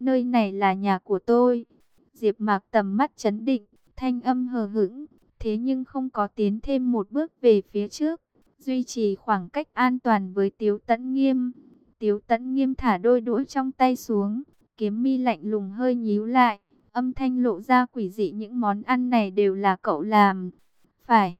nơi này là nhà của tôi. Diệp Mạc tầm mắt chấn định, thanh âm hờ hững, thế nhưng không có tiến thêm một bước về phía trước, duy trì khoảng cách an toàn với Tiếu Tấn Nghiêm. Tiếu Tấn Nghiêm thả đôi đũa trong tay xuống, kiếm mi lạnh lùng hơi nhíu lại, âm thanh lộ ra quỷ dị những món ăn này đều là cậu làm. Phải.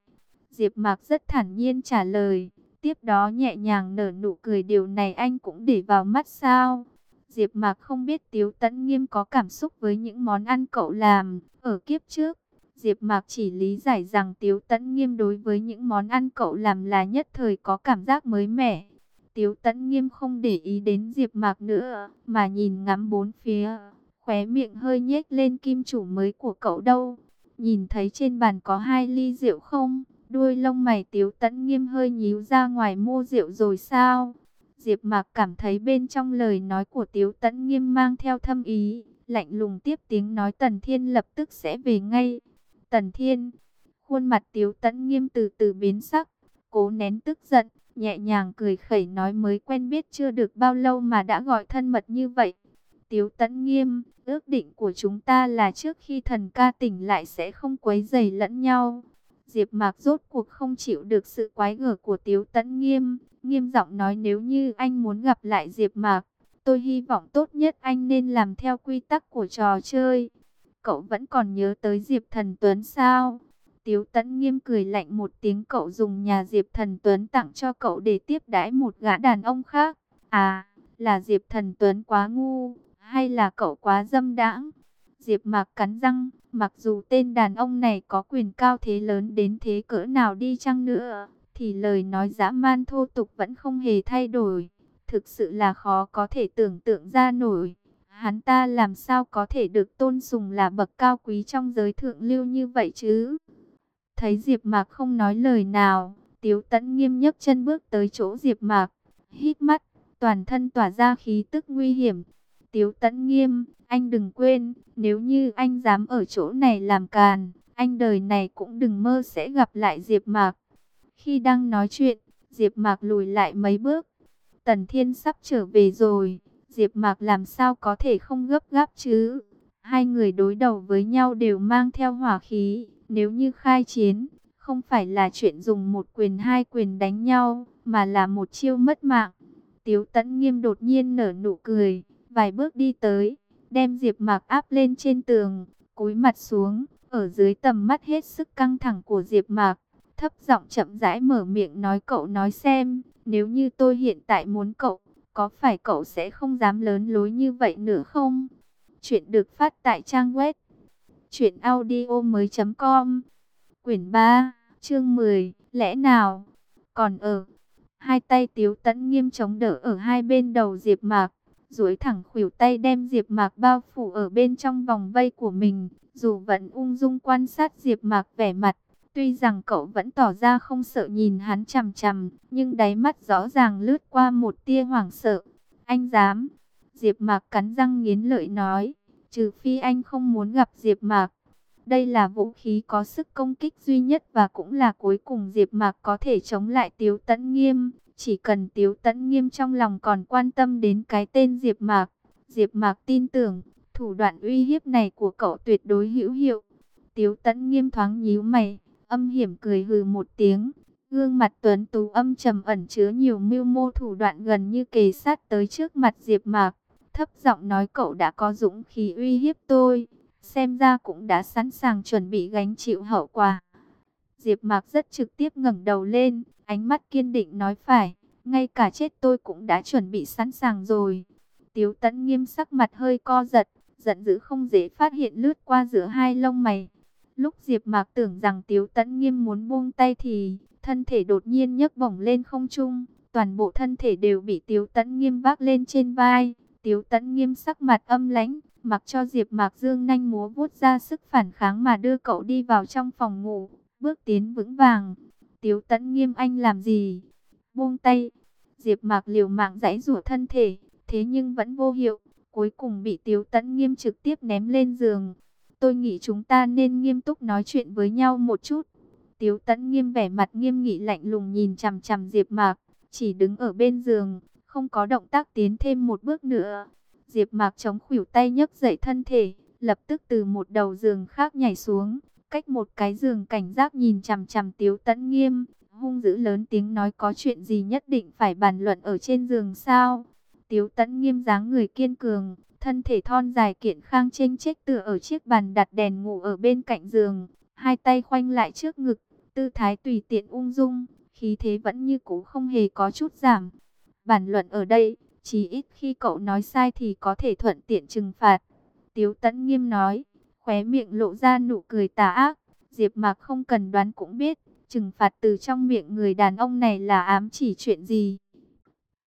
Diệp Mạc rất thản nhiên trả lời, tiếp đó nhẹ nhàng nở nụ cười điều này anh cũng để vào mắt sao? Diệp Mạc không biết Tiếu Tấn Nghiêm có cảm xúc với những món ăn cậu làm ở kiếp trước. Diệp Mạc chỉ lý giải rằng Tiếu Tấn Nghiêm đối với những món ăn cậu làm là nhất thời có cảm giác mới mẻ. Tiếu Tấn Nghiêm không để ý đến Diệp Mạc nữa, mà nhìn ngắm bốn phía, khóe miệng hơi nhếch lên kim chủ mới của cậu đâu. Nhìn thấy trên bàn có hai ly rượu không? Đuôi lông mày Tiếu Tấn Nghiêm hơi nhíu ra ngoài mua rượu rồi sao? Diệp Mạc cảm thấy bên trong lời nói của Tiếu Tấn Nghiêm mang theo thâm ý, lạnh lùng tiếp tiếng nói Tần Thiên lập tức sẽ về ngay. Tần Thiên, khuôn mặt Tiếu Tấn Nghiêm từ từ biến sắc, cố nén tức giận, nhẹ nhàng cười khẩy nói mới quen biết chưa được bao lâu mà đã gọi thân mật như vậy. Tiếu Tấn Nghiêm, ước định của chúng ta là trước khi thần ca tỉnh lại sẽ không quấy rầy lẫn nhau. Diệp Mạc rốt cuộc không chịu được sự quái gở của Tiếu Tấn Nghiêm, nghiêm giọng nói nếu như anh muốn gặp lại Diệp Mạc, tôi hy vọng tốt nhất anh nên làm theo quy tắc của trò chơi. Cậu vẫn còn nhớ tới Diệp Thần Tuấn sao? Tiếu Tấn Nghiêm cười lạnh một tiếng cậu dùng nhà Diệp Thần Tuấn tặng cho cậu để tiếp đãi một gã đàn ông khác. À, là Diệp Thần Tuấn quá ngu, hay là cậu quá dâm đãng? Diệp Mạc cắn răng, mặc dù tên đàn ông này có quyền cao thế lớn đến thế cỡ nào đi chăng nữa, thì lời nói dã man thô tục vẫn không hề thay đổi. Thực sự là khó có thể tưởng tượng ra nổi. Hắn ta làm sao có thể được tôn sùng là bậc cao quý trong giới thượng lưu như vậy chứ? Thấy Diệp Mạc không nói lời nào, Tiếu Tấn nghiêm nhấc chân bước tới chỗ Diệp Mạc, hít mắt, toàn thân tỏa ra khí tức nguy hiểm. Tiếu Tấn nghiêm, anh đừng quên, nếu như anh dám ở chỗ này làm càn, anh đời này cũng đừng mơ sẽ gặp lại Diệp Mạc. Khi đang nói chuyện, Diệp Mạc lùi lại mấy bước. Tần Thiên sắp trở về rồi, Diệp Mạc làm sao có thể không gấp gáp chứ? Hai người đối đầu với nhau đều mang theo hỏa khí, nếu như khai chiến, không phải là chuyện dùng một quyền hai quyền đánh nhau, mà là một chiêu mất mạng. Tiếu Tấn Nghiêm đột nhiên nở nụ cười, vài bước đi tới, đem Diệp Mạc áp lên trên tường, cúi mặt xuống, ở dưới tầm mắt hết sức căng thẳng của Diệp Mạc, thấp giọng chậm rãi mở miệng nói cậu nói xem, nếu như tôi hiện tại muốn cậu, có phải cậu sẽ không dám lớn lối như vậy nữa không? Chuyện được phát tại trang web truyệnaudiomoi.com. Quyển 3, chương 10, lẽ nào? Còn ở hai tay Tiếu Tấn nghiêm chống đỡ ở hai bên đầu Diệp Mạc, duỗi thẳng khuỷu tay đem Diệp Mạc bao phủ ở bên trong vòng vây của mình, dù vẫn ung dung quan sát Diệp Mạc vẻ mặt, tuy rằng cậu vẫn tỏ ra không sợ nhìn hắn chằm chằm, nhưng đáy mắt rõ ràng lướt qua một tia hoảng sợ. Anh dám? Diệp Mạc cắn răng nghiến lợi nói, trừ phi anh không muốn gặp Diệp Mạc. Đây là vũ khí có sức công kích duy nhất và cũng là cuối cùng Diệp Mạc có thể chống lại Tiếu Tấn Nghiêm. Chỉ cần Tiếu Tấn Nghiêm trong lòng còn quan tâm đến cái tên Diệp Mạc, Diệp Mạc tin tưởng, thủ đoạn uy hiếp này của cậu tuyệt đối hữu hiệu. Tiếu Tấn Nghiêm thoáng nhíu mày, âm hiểm cười hừ một tiếng, gương mặt tuấn tú âm trầm ẩn chứa nhiều mưu mô thủ đoạn gần như kề sát tới trước mặt Diệp Mạc, thấp giọng nói cậu đã có dũng khí uy hiếp tôi, xem ra cũng đã sẵn sàng chuẩn bị gánh chịu hậu quả. Diệp Mạc rất trực tiếp ngẩng đầu lên, ánh mắt kiên định nói phải, ngay cả chết tôi cũng đã chuẩn bị sẵn sàng rồi. Tiếu Tấn nghiêm sắc mặt hơi co giật, giận dữ không dễ phát hiện lướt qua giữa hai lông mày. Lúc Diệp Mạc tưởng rằng Tiếu Tấn nghiêm muốn buông tay thì thân thể đột nhiên nhấc bổng lên không trung, toàn bộ thân thể đều bị Tiếu Tấn nghiêm vác lên trên vai. Tiếu Tấn nghiêm sắc mặt âm lãnh, mặc cho Diệp Mạc Dương nhanh múa vuốt ra sức phản kháng mà đưa cậu đi vào trong phòng ngủ, bước tiến vững vàng. Tiếu Tấn nghiêm anh làm gì? Buông tay. Diệp Mạc liều mạng giãy giụa thân thể, thế nhưng vẫn vô hiệu, cuối cùng bị Tiếu Tấn nghiêm trực tiếp ném lên giường. Tôi nghĩ chúng ta nên nghiêm túc nói chuyện với nhau một chút. Tiếu Tấn nghiêm vẻ mặt nghiêm nghị lạnh lùng nhìn chằm chằm Diệp Mạc, chỉ đứng ở bên giường, không có động tác tiến thêm một bước nữa. Diệp Mạc chống khuỷu tay nhấc dậy thân thể, lập tức từ một đầu giường khác nhảy xuống, cách một cái giường cảnh giác nhìn chằm chằm Tiếu Tấn Nghiêm, hung dữ lớn tiếng nói có chuyện gì nhất định phải bàn luận ở trên giường sao? Tiếu Tấn Nghiêm dáng người kiên cường, thân thể thon dài kiện khang chênh chếch tựa ở chiếc bàn đặt đèn ngủ ở bên cạnh giường, hai tay khoanh lại trước ngực, tư thái tùy tiện ung dung, khí thế vẫn như cũ không hề có chút giảm. Bản luận ở đây, chỉ ít khi cậu nói sai thì có thể thuận tiện trừng phạt. Tiếu Tấn Nghiêm nói, khóe miệng lộ ra nụ cười tà ác, Diệp Mạc không cần đoán cũng biết, trừng phạt từ trong miệng người đàn ông này là ám chỉ chuyện gì.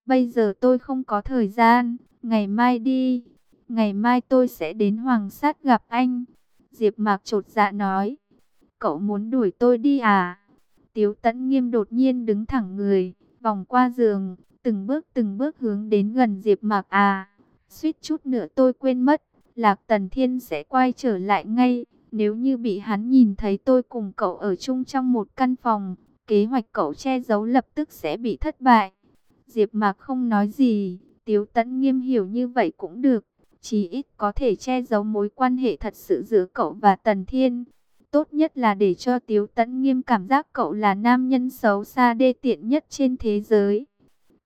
Bây giờ tôi không có thời gian, ngày mai đi, ngày mai tôi sẽ đến Hoàng Sát gặp anh. Diệp Mạc trột dạ nói, cậu muốn đuổi tôi đi à? Tiếu Tẫn Nghiêm đột nhiên đứng thẳng người, vòng qua giường, từng bước từng bước hướng đến gần Diệp Mạc à. Suýt chút nữa tôi quên mất, Lạc Tần Thiên sẽ quay trở lại ngay. Nếu như bị hắn nhìn thấy tôi cùng cậu ở chung trong một căn phòng, kế hoạch cậu che giấu lập tức sẽ bị thất bại. Diệp Mạc không nói gì, Tiếu Tấn Nghiêm hiểu như vậy cũng được, chỉ ít có thể che giấu mối quan hệ thật sự giữa cậu và Tần Thiên. Tốt nhất là để cho Tiếu Tấn Nghiêm cảm giác cậu là nam nhân xấu xa đê tiện nhất trên thế giới.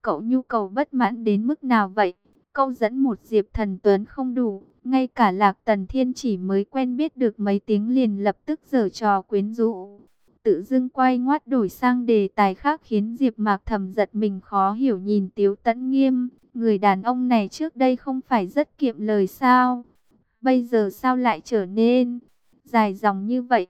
Cậu nhu cầu bất mãn đến mức nào vậy? Câu dẫn một Diệp Thần Tuấn không đủ, ngay cả Lạc Tần Thiên chỉ mới quen biết được mấy tiếng liền lập tức giở trò quyến rũ. Tự dưng quay ngoắt đổi sang đề tài khác khiến Diệp Mạc thầm giật mình khó hiểu nhìn Tiếu Tấn Nghiêm, người đàn ông này trước đây không phải rất kiệm lời sao? Bây giờ sao lại trở nên dài dòng như vậy?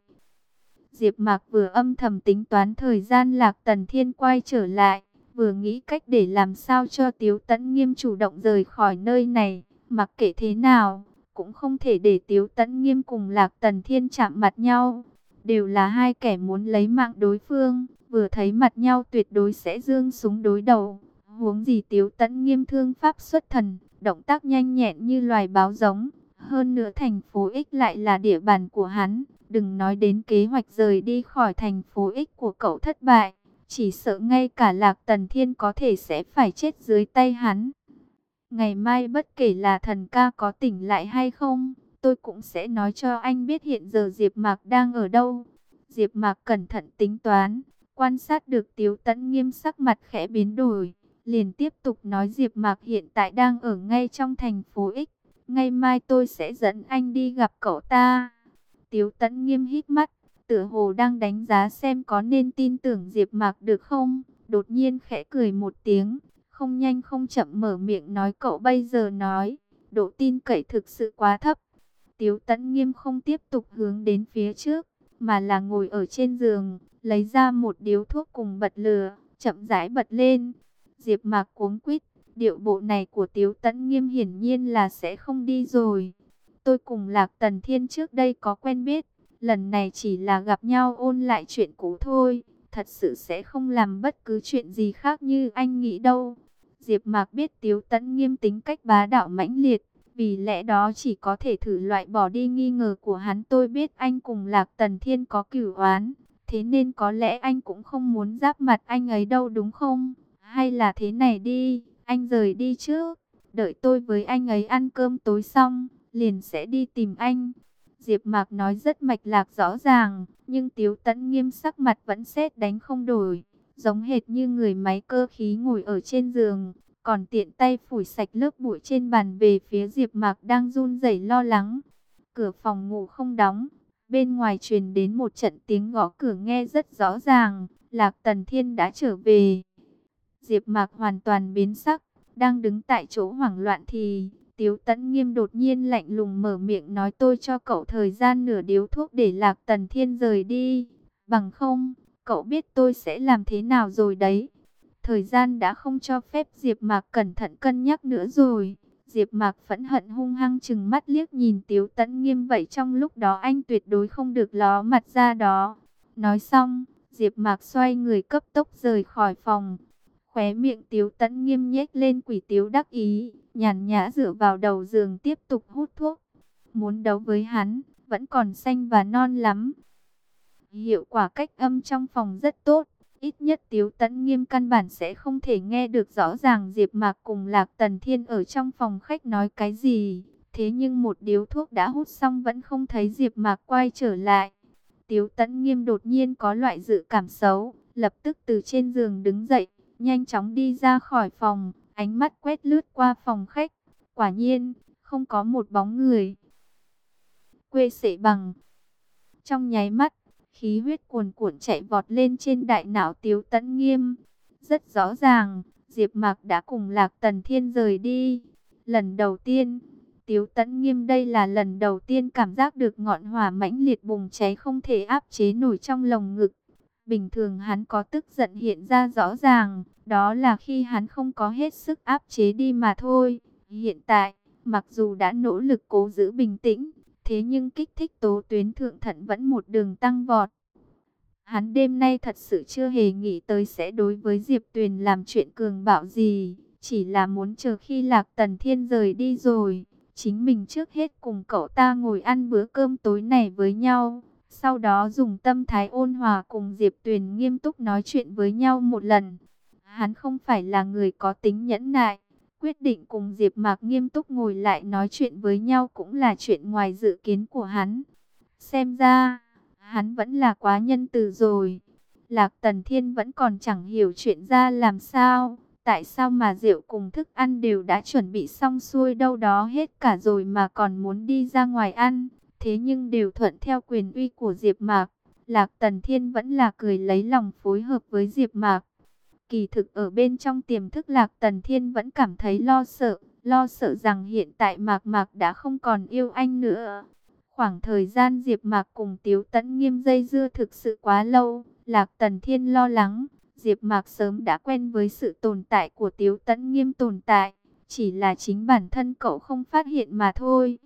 Diệp Mạc vừa âm thầm tính toán thời gian Lạc Tần Thiên quay trở lại, vừa nghĩ cách để làm sao cho Tiếu Tấn Nghiêm chủ động rời khỏi nơi này, mặc kệ thế nào, cũng không thể để Tiếu Tấn Nghiêm cùng Lạc Tần Thiên chạm mặt nhau. Đều là hai kẻ muốn lấy mạng đối phương, vừa thấy mặt nhau tuyệt đối sẽ dương súng đối đầu. Huống gì Tiếu Tấn Nghiêm thương pháp xuất thần, động tác nhanh nhẹn như loài báo giống. Hơn nữa thành phố X lại là địa bàn của hắn, đừng nói đến kế hoạch rời đi khỏi thành phố X của cậu thất bại. Chỉ sợ ngay cả Lạc Tần Thiên có thể sẽ phải chết dưới tay hắn. Ngày mai bất kể là thần ca có tỉnh lại hay không, tôi cũng sẽ nói cho anh biết hiện giờ Diệp Mạc đang ở đâu. Diệp Mạc cẩn thận tính toán, quan sát được Tiếu Tấn nghiêm sắc mặt khẽ biến đổi, liền tiếp tục nói Diệp Mạc hiện tại đang ở ngay trong thành phố X, ngày mai tôi sẽ dẫn anh đi gặp cậu ta. Tiếu Tấn nghiêm hít mắt, tựa hồ đang đánh giá xem có nên tin tưởng Diệp Mạc được không, đột nhiên khẽ cười một tiếng, không nhanh không chậm mở miệng nói cậu bây giờ nói, độ tin cậy thực sự quá thấp. Tiếu Tấn Nghiêm không tiếp tục hướng đến phía trước, mà là ngồi ở trên giường, lấy ra một điếu thuốc cùng bật lửa, chậm rãi bật lên. Diệp Mạc cuống quýt, điệu bộ này của Tiếu Tấn Nghiêm hiển nhiên là sẽ không đi rồi. Tôi cùng Lạc Tần Thiên trước đây có quen biết, lần này chỉ là gặp nhau ôn lại chuyện cũ thôi, thật sự sẽ không làm bất cứ chuyện gì khác như anh nghĩ đâu. Diệp Mạc biết Tiếu Tấn nghiêm tính cách bá đạo mãnh liệt, vì lẽ đó chỉ có thể thử loại bỏ đi nghi ngờ của hắn. Tôi biết anh cùng Lạc Tần Thiên có cửu oán, thế nên có lẽ anh cũng không muốn giáp mặt anh ấy đâu đúng không? Hay là thế này đi, anh rời đi trước, đợi tôi với anh ấy ăn cơm tối xong, liền sẽ đi tìm anh. Diệp Mạc nói rất mạch lạc rõ ràng, nhưng Tiếu Tấn nghiêm sắc mặt vẫn sét đánh không đổi giống hệt như người máy cơ khí ngồi ở trên giường, còn tiện tay phủi sạch lớp bụi trên bàn về phía Diệp Mạc đang run rẩy lo lắng. Cửa phòng ngủ không đóng, bên ngoài truyền đến một trận tiếng gõ cửa nghe rất rõ ràng, Lạc Tần Thiên đã trở về. Diệp Mạc hoàn toàn biến sắc, đang đứng tại chỗ hoảng loạn thì Tiếu Tấn Nghiêm đột nhiên lạnh lùng mở miệng nói tôi cho cậu thời gian nửa điếu thuốc để Lạc Tần Thiên rời đi, bằng không Cậu biết tôi sẽ làm thế nào rồi đấy. Thời gian đã không cho phép Diệp Mạc cẩn thận cân nhắc nữa rồi. Diệp Mạc phẫn hận hung hăng chừng mắt liếc nhìn Tiếu Tấn Nghiêm vậy trong lúc đó anh tuyệt đối không được ló mặt ra đó. Nói xong, Diệp Mạc xoay người cấp tốc rời khỏi phòng. Khóe miệng Tiếu Tấn Nghiêm nhếch lên quỷ tiếu đắc ý, nhàn nhã dựa vào đầu giường tiếp tục hút thuốc. Muốn đấu với hắn, vẫn còn xanh và non lắm. Hiệu quả cách âm trong phòng rất tốt, Ít nhất Tiếu Tấn Nghiêm căn bản sẽ không thể nghe được rõ ràng Diệp Mạc cùng Lạc Tần Thiên ở trong phòng khách nói cái gì. Thế nhưng một điếu thuốc đã hút xong vẫn không thấy Diệp Mạc quay trở lại. Tiếu Tấn Nghiêm đột nhiên có loại dự cảm xấu, lập tức từ trên giường đứng dậy, nhanh chóng đi ra khỏi phòng, ánh mắt quét lướt qua phòng khách. Quả nhiên, không có một bóng người. Quê sệ bằng. Trong nháy mắt, khí huyết cuồn cuộn chạy vọt lên trên đại não Tiếu Tấn Nghiêm. Rất rõ ràng, Diệp Mạc đã cùng Lạc Tần Thiên rời đi. Lần đầu tiên, Tiếu Tấn Nghiêm đây là lần đầu tiên cảm giác được ngọn hỏa mãnh liệt bùng cháy không thể áp chế nổi trong lồng ngực. Bình thường hắn có tức giận hiện ra rõ ràng, đó là khi hắn không có hết sức áp chế đi mà thôi. Hiện tại, mặc dù đã nỗ lực cố giữ bình tĩnh, thế nhưng kích thích tố tuyến thượng thận vẫn một đường tăng vọt. Hắn đêm nay thật sự chưa hề nghĩ tới sẽ đối với Diệp Tuyền làm chuyện cường bạo gì, chỉ là muốn chờ khi Lạc Tần Thiên rời đi rồi, chính mình trước hết cùng cậu ta ngồi ăn bữa cơm tối này với nhau. Sau đó dùng tâm thái ôn hòa cùng Diệp Tuyền nghiêm túc nói chuyện với nhau một lần. Hắn không phải là người có tính nhẫn nại. Quyết định cùng Diệp Mạc nghiêm túc ngồi lại nói chuyện với nhau cũng là chuyện ngoài dự kiến của hắn. Xem ra, hắn vẫn là quá nhân từ rồi. Lạc Tần Thiên vẫn còn chẳng hiểu chuyện ra làm sao. Tại sao mà rượu cùng thức ăn đều đã chuẩn bị xong xuôi đâu đó hết cả rồi mà còn muốn đi ra ngoài ăn. Thế nhưng đều thuận theo quyền uy của Diệp Mạc. Lạc Tần Thiên vẫn là cười lấy lòng phối hợp với Diệp Mạc. Kỳ thực ở bên trong tiềm thức Lạc Tần Thiên vẫn cảm thấy lo sợ, lo sợ rằng hiện tại Mạc Mạc đã không còn yêu anh nữa. Khoảng thời gian Diệp Mạc cùng Tiếu Tấn Nghiêm dây dưa thực sự quá lâu, Lạc Tần Thiên lo lắng, Diệp Mạc sớm đã quen với sự tồn tại của Tiếu Tấn Nghiêm tồn tại, chỉ là chính bản thân cậu không phát hiện mà thôi.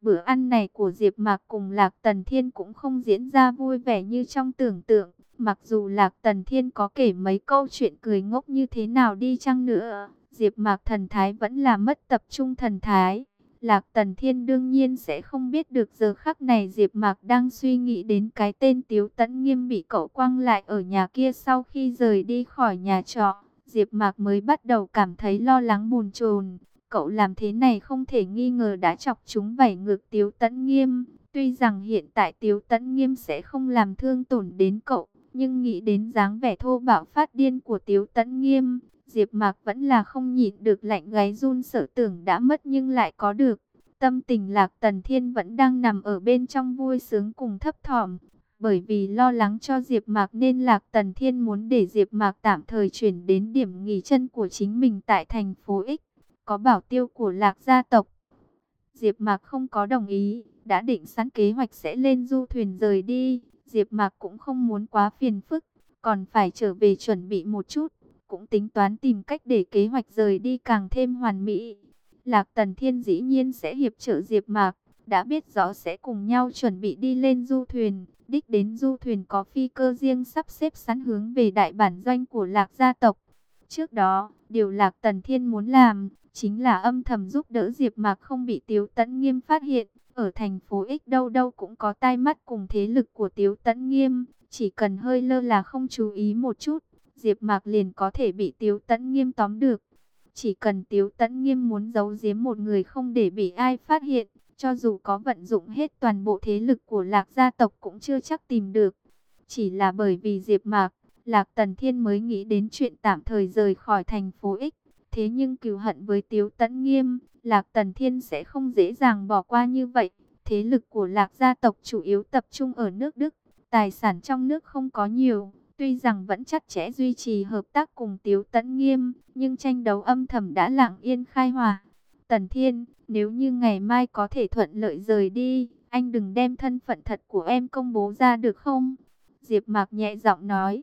Bữa ăn này của Diệp Mạc cùng Lạc Tần Thiên cũng không diễn ra vui vẻ như trong tưởng tượng. Mặc dù Lạc Tần Thiên có kể mấy câu chuyện cười ngốc như thế nào đi chăng nữa, Diệp Mạc thần thái vẫn là mất tập trung thần thái. Lạc Tần Thiên đương nhiên sẽ không biết được giờ khắc này Diệp Mạc đang suy nghĩ đến cái tên Tiếu Tấn Nghiêm bị cậu quăng lại ở nhà kia sau khi rời đi khỏi nhà trọ. Diệp Mạc mới bắt đầu cảm thấy lo lắng buồn chồn. Cậu làm thế này không thể nghi ngờ đã chọc chúng vảy ngược Tiếu Tấn Nghiêm. Tuy rằng hiện tại Tiếu Tấn Nghiêm sẽ không làm thương tổn đến cậu, nhưng nghĩ đến dáng vẻ thô bạo phát điên của Tiếu Tấn Nghiêm, Diệp Mạc vẫn là không nhịn được lạnh gáy run sợ tưởng đã mất nhưng lại có được. Tâm tình Lạc Tần Thiên vẫn đang nằm ở bên trong vui sướng cùng thấp thỏm, bởi vì lo lắng cho Diệp Mạc nên Lạc Tần Thiên muốn để Diệp Mạc tạm thời chuyển đến điểm nghỉ chân của chính mình tại thành phố X, có bảo tiêu của Lạc gia tộc. Diệp Mạc không có đồng ý, đã định sẵn kế hoạch sẽ lên du thuyền rời đi, Diệp Mạc cũng không muốn quá phiền phức, còn phải trở về chuẩn bị một chút, cũng tính toán tìm cách để kế hoạch rời đi càng thêm hoàn mỹ. Lạc Tần Thiên dĩ nhiên sẽ hiệp trợ Diệp Mạc, đã biết rõ sẽ cùng nhau chuẩn bị đi lên du thuyền, đích đến du thuyền có phi cơ riêng sắp xếp sẵn hướng về đại bản doanh của Lạc gia tộc. Trước đó, điều Lạc Tần Thiên muốn làm chính là âm thầm giúp đỡ Diệp Mạc không bị Tiếu Tấn Nghiêm phát hiện. Ở thành phố X đâu đâu cũng có tai mắt cùng thế lực của Tiếu Tấn Nghiêm, chỉ cần hơi lơ là không chú ý một chút, Diệp Mạc liền có thể bị Tiếu Tấn Nghiêm tóm được. Chỉ cần Tiếu Tấn Nghiêm muốn giấu giếm một người không để bị ai phát hiện, cho dù có vận dụng hết toàn bộ thế lực của Lạc gia tộc cũng chưa chắc tìm được. Chỉ là bởi vì Diệp Mạc, Lạc Tần Thiên mới nghĩ đến chuyện tạm thời rời khỏi thành phố X. Thế nhưng cừu hận với Tiếu Tấn Nghiêm, Lạc Tần Thiên sẽ không dễ dàng bỏ qua như vậy. Thế lực của Lạc gia tộc chủ yếu tập trung ở nước Đức, tài sản trong nước không có nhiều. Tuy rằng vẫn chắc chẽ duy trì hợp tác cùng Tiếu Tấn Nghiêm, nhưng tranh đấu âm thầm đã lặng yên khai hòa. Tần Thiên, nếu như ngày mai có thể thuận lợi rời đi, anh đừng đem thân phận thật của em công bố ra được không? Diệp Mạc nhẹ giọng nói.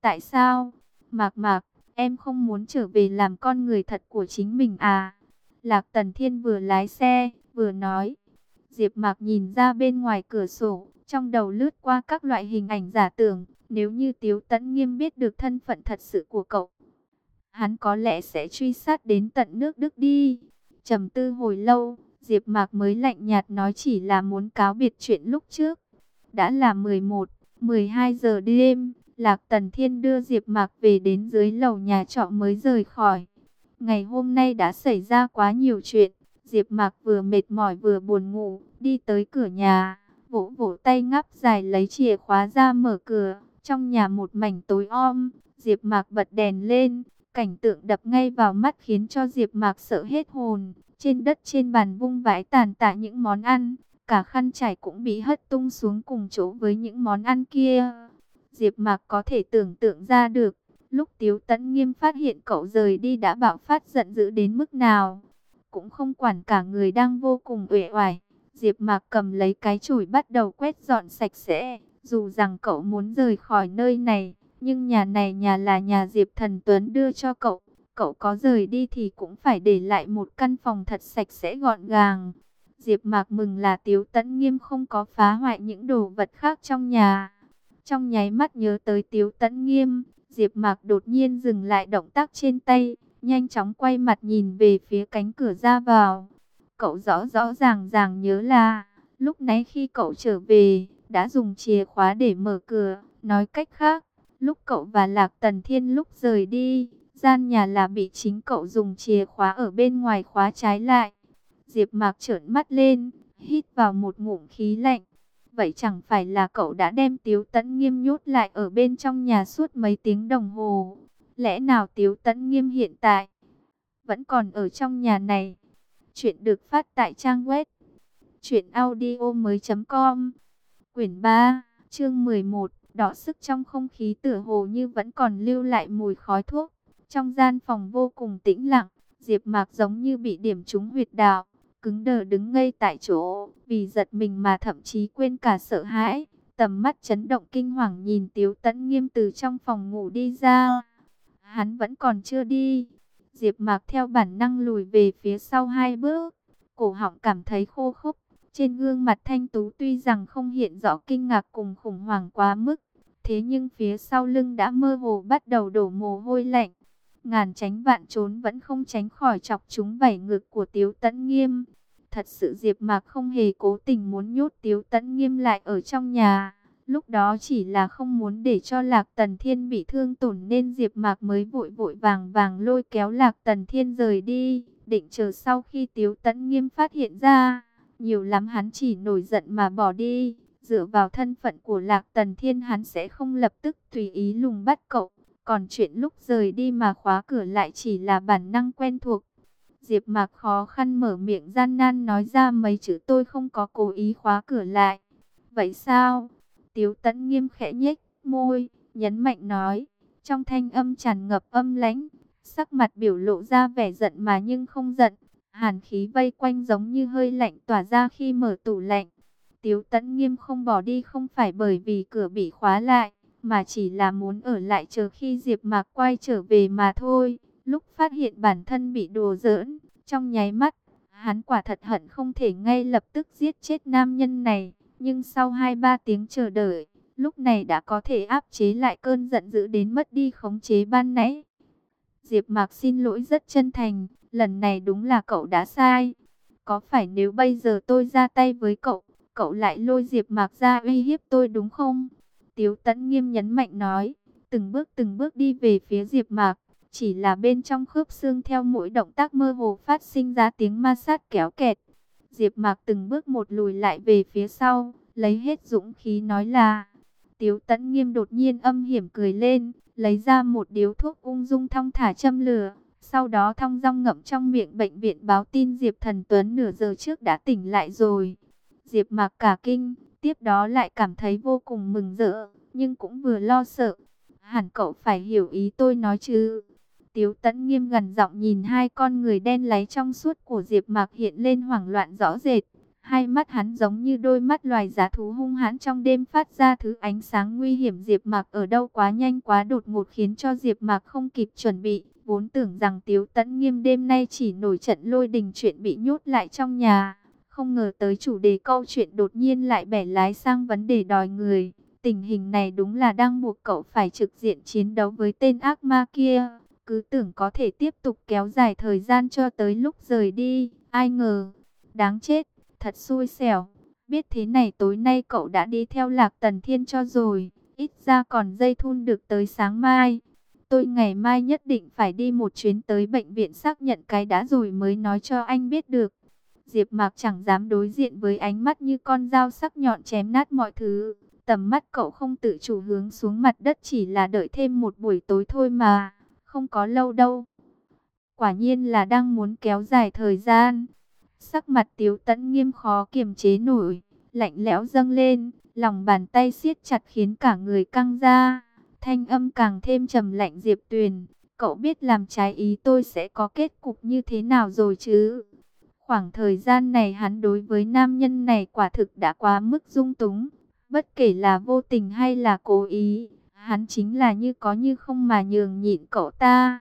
Tại sao? Mạc Mạc, em không muốn trở về làm con người thật của chính mình à? Lạc Tần Thiên vừa lái xe, vừa nói. Diệp Mạc nhìn ra bên ngoài cửa sổ, trong đầu lướt qua các loại hình ảnh giả tưởng. Nếu như Tiếu Tấn Nghiêm biết được thân phận thật sự của cậu, hắn có lẽ sẽ truy sát đến tận nước Đức đi. Trầm tư hồi lâu, Diệp Mạc mới lạnh nhạt nói chỉ là muốn cáo biệt chuyện lúc trước. Đã là 11, 12 giờ đêm, Lạc Tần Thiên đưa Diệp Mạc về đến dưới lầu nhà trọ mới rời khỏi. Ngày hôm nay đã xảy ra quá nhiều chuyện, Diệp Mạc vừa mệt mỏi vừa buồn ngủ, đi tới cửa nhà, vỗ vỗ tay ngáp dài lấy chìa khóa ra mở cửa. Trong nhà một mảnh tối om, Diệp Mạc bật đèn lên, cảnh tượng đập ngay vào mắt khiến cho Diệp Mạc sợ hết hồn. Trên đất trên bàn vung vãi tàn tạ những món ăn, cả khăn trải cũng bị hất tung xuống cùng chỗ với những món ăn kia. Diệp Mạc có thể tưởng tượng ra được, lúc Tiếu Tấn Nghiêm phát hiện cậu rời đi đã bạo phát giận dữ đến mức nào. Cũng không quản cả người đang vô cùng uể oải, Diệp Mạc cầm lấy cái chổi bắt đầu quét dọn sạch sẽ, dù rằng cậu muốn rời khỏi nơi này, nhưng nhà này nhà là nhà Diệp Thần Tuấn đưa cho cậu, cậu có rời đi thì cũng phải để lại một căn phòng thật sạch sẽ gọn gàng. Diệp Mạc mừng là Tiếu Tấn Nghiêm không có phá hoại những đồ vật khác trong nhà. Trong nháy mắt nhớ tới Tiếu Tấn Nghiêm, Diệp Mạc đột nhiên dừng lại động tác trên tay, nhanh chóng quay mặt nhìn về phía cánh cửa ra vào. Cậu rõ rõ ràng ràng nhớ là, lúc nãy khi cậu trở về, đã dùng chìa khóa để mở cửa, nói cách khác, lúc cậu và Lạc Tần Thiên lúc rời đi, gian nhà là bị chính cậu dùng chìa khóa ở bên ngoài khóa trái lại. Diệp Mạc trợn mắt lên, hít vào một ngụm khí lạnh. Vậy chẳng phải là cậu đã đem Tiếu Tấn Nghiêm nhốt lại ở bên trong nhà suốt mấy tiếng đồng hồ? Lẽ nào Tiếu Tấn Nghiêm hiện tại vẫn còn ở trong nhà này? Chuyện được phát tại trang web truyệnaudiomoi.com. Quyển 3, chương 11, đỏ sức trong không khí tựa hồ như vẫn còn lưu lại mùi khói thuốc. Trong gian phòng vô cùng tĩnh lặng, Diệp Mạc giống như bị điểm trúng huyệt đạo cứng đờ đứng ngây tại chỗ, vì giật mình mà thậm chí quên cả sợ hãi. Tầm mắt chấn động kinh hoàng nhìn Tiếu Tấn Nghiêm từ trong phòng ngủ đi ra. Hắn vẫn còn chưa đi. Diệp Mạc theo bản năng lùi về phía sau hai bước, cổ họng cảm thấy khô khốc. Trên gương mặt thanh tú tuy rằng không hiện rõ kinh ngạc cùng khủng hoảng quá mức, thế nhưng phía sau lưng đã mơ hồ bắt đầu đổ mồ hôi lạnh ngàn tránh vạn trốn vẫn không tránh khỏi chọc chúng vảy ngực của Tiếu Tấn Nghiêm. Thật sự Diệp Mạc không hề cố tình muốn nhốt Tiếu Tấn Nghiêm lại ở trong nhà. Lúc đó chỉ là không muốn để cho Lạc Tần Thiên bị thương tổn nên Diệp Mạc mới vội vội vàng vàng lôi kéo Lạc Tần Thiên rời đi, định chờ sau khi Tiếu Tấn Nghiêm phát hiện ra, nhiều lắm hắn chỉ nổi giận mà bỏ đi, dựa vào thân phận của Lạc Tần Thiên hắn sẽ không lập tức tùy ý lùng bắt cậu. Còn chuyện lúc rời đi mà khóa cửa lại chỉ là bản năng quen thuộc. Diệp Mạc khó khăn mở miệng gian nan nói ra mấy chữ tôi không có cố ý khóa cửa lại. Vậy sao? Tiếu Tấn nghiêm khẽ nhếch môi, nhấn mạnh nói, trong thanh âm tràn ngập âm lãnh, sắc mặt biểu lộ ra vẻ giận mà nhưng không giận. Hàn khí vây quanh giống như hơi lạnh tỏa ra khi mở tủ lạnh. Tiếu Tấn nghiêm không bỏ đi không phải bởi vì cửa bị khóa lại, mà chỉ là muốn ở lại chờ khi Diệp Mạc quay trở về mà thôi. Lúc phát hiện bản thân bị đùa giỡn, trong nháy mắt, hắn quả thật hận không thể ngay lập tức giết chết nam nhân này, nhưng sau 2-3 tiếng chờ đợi, lúc này đã có thể áp chế lại cơn giận dữ đến mất đi khống chế ban nãy. Diệp Mạc xin lỗi rất chân thành, lần này đúng là cậu đã sai. Có phải nếu bây giờ tôi ra tay với cậu, cậu lại lôi Diệp Mạc ra uy hiếp tôi đúng không? Tiếu Tấn nghiêm nhấn mạnh nói, từng bước từng bước đi về phía Diệp Mạc, chỉ là bên trong khớp xương theo mỗi động tác mơ hồ phát sinh ra tiếng ma sát kéo kẹt. Diệp Mạc từng bước một lùi lại về phía sau, lấy hết dũng khí nói là. Tiếu Tấn nghiêm đột nhiên âm hiểm cười lên, lấy ra một điếu thuốc ung dung thong thả châm lửa, sau đó thong dong ngậm trong miệng bệnh viện báo tin Diệp Thần Tuấn nửa giờ trước đã tỉnh lại rồi. Diệp Mạc cả kinh, Tiếp đó lại cảm thấy vô cùng mừng rỡ, nhưng cũng vừa lo sợ. Hẳn cậu phải hiểu ý tôi nói chứ. Tiếu tẫn nghiêm gần giọng nhìn hai con người đen láy trong suốt của Diệp Mạc hiện lên hoảng loạn rõ rệt. Hai mắt hắn giống như đôi mắt loài giá thú hung hãn trong đêm phát ra thứ ánh sáng nguy hiểm Diệp Mạc ở đâu quá nhanh quá đột ngột khiến cho Diệp Mạc không kịp chuẩn bị, vốn tưởng rằng Tiếu Tấn Nghiêm đêm nay chỉ nổi trận lôi đình chuyện bị nhốt lại trong nhà, không ngờ tới chủ đề câu chuyện đột nhiên lại bẻ lái sang vấn đề đòi người. Tình hình này đúng là đang buộc cậu phải trực diện chiến đấu với tên ác ma kia. Cứ tưởng có thể tiếp tục kéo dài thời gian cho tới lúc rời đi. Ai ngờ, đáng chết, thật xui xẻo. Biết thế này tối nay cậu đã đi theo lạc tần thiên cho rồi. ít ra còn dây thun được tới sáng mai. Tôi ngày mai nhất định phải đi một chuyến tới bệnh viện xác nhận cái đã rồi mới nói cho anh biết được. Diệp Mạc chẳng dám đối diện với ánh mắt như con dao sắc nhọn chém nát mọi thứ. Tầm mắt cậu không tự chủ hướng xuống mặt đất chỉ là đợi thêm một buổi tối thôi mà, không có lâu đâu. Quả nhiên là đang muốn kéo dài thời gian. Sắc mặt Tiếu Tấn nghiêm khó kiềm chế nổi, lạnh lẽo dâng lên, lòng bàn tay siết chặt khiến cả người căng ra. Thanh âm càng thêm trầm lạnh Diệp Tuyền, cậu biết làm trái ý tôi sẽ có kết cục như thế nào rồi chứ? Khoảng thời gian này hắn đối với nam nhân này quả thực đã quá mức dung túng, bất kể là vô tình hay là cố ý, hắn chính là như có như không mà nhường nhịn cậu ta.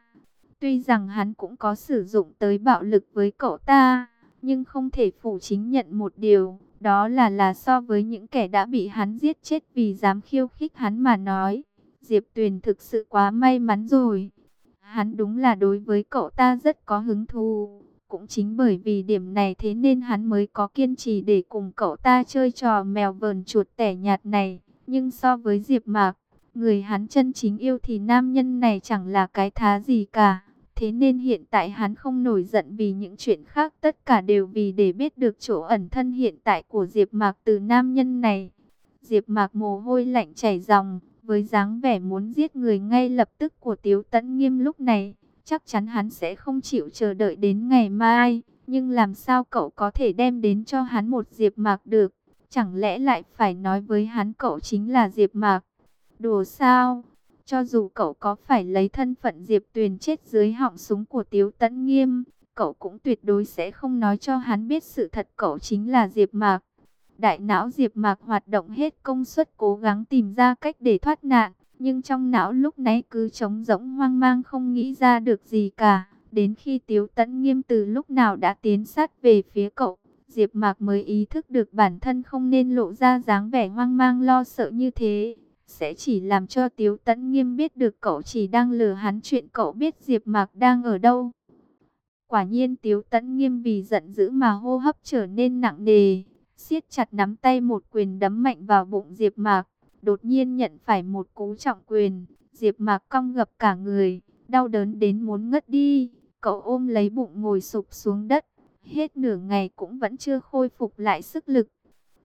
Tuy rằng hắn cũng có sử dụng tới bạo lực với cậu ta, nhưng không thể phủ chính nhận một điều, đó là là so với những kẻ đã bị hắn giết chết vì dám khiêu khích hắn mà nói. Diệp Tuyền thực sự quá may mắn rồi. Hắn đúng là đối với cậu ta rất có hứng thú. Cũng chính bởi vì điểm này thế nên hắn mới có kiên trì để cùng cậu ta chơi trò mèo vờn chuột tẻ nhạt này. Nhưng so với Diệp Mạc, người hắn chân chính yêu thì nam nhân này chẳng là cái thá gì cả. Thế nên hiện tại hắn không nổi giận vì những chuyện khác tất cả đều vì để biết được chỗ ẩn thân hiện tại của Diệp Mạc từ nam nhân này. Diệp Mạc mồ hôi lạnh chảy ròng, với dáng vẻ muốn giết người ngay lập tức của Tiếu Tấn Nghiêm lúc này, chắc chắn hắn sẽ không chịu chờ đợi đến ngày mai. Nhưng làm sao cậu có thể đem đến cho hắn một Diệp Mạc được? Chẳng lẽ lại phải nói với hắn cậu chính là Diệp Mạc? Đùa sao? Cho dù cậu có phải lấy thân phận Diệp Tuyền chết dưới họng súng của Tiếu Tấn Nghiêm, cậu cũng tuyệt đối sẽ không nói cho hắn biết sự thật cậu chính là Diệp Mạc. Đại não Diệp Mạc hoạt động hết công suất cố gắng tìm ra cách để thoát nạn, nhưng trong não lúc nãy cứ trống rỗng hoang mang không nghĩ ra được gì cả. Đến khi Tiếu Tấn Nghiêm từ lúc nào đã tiến sát về phía cậu, Diệp Mạc mới ý thức được bản thân không nên lộ ra dáng vẻ hoang mang lo sợ như thế, sẽ chỉ làm cho Tiếu Tấn Nghiêm biết được cậu chỉ đang lừa hắn chuyện cậu biết Diệp Mạc đang ở đâu. Quả nhiên Tiếu Tấn Nghiêm vì giận dữ mà hô hấp trở nên nặng nề, siết chặt nắm tay một quyền đấm mạnh vào bụng Diệp Mạc, đột nhiên nhận phải một cú trọng quyền, Diệp Mạc cong gập cả người, đau đớn đến muốn ngất đi, cậu ôm lấy bụng ngồi sụp xuống đất, hết nửa ngày cũng vẫn chưa khôi phục lại sức lực.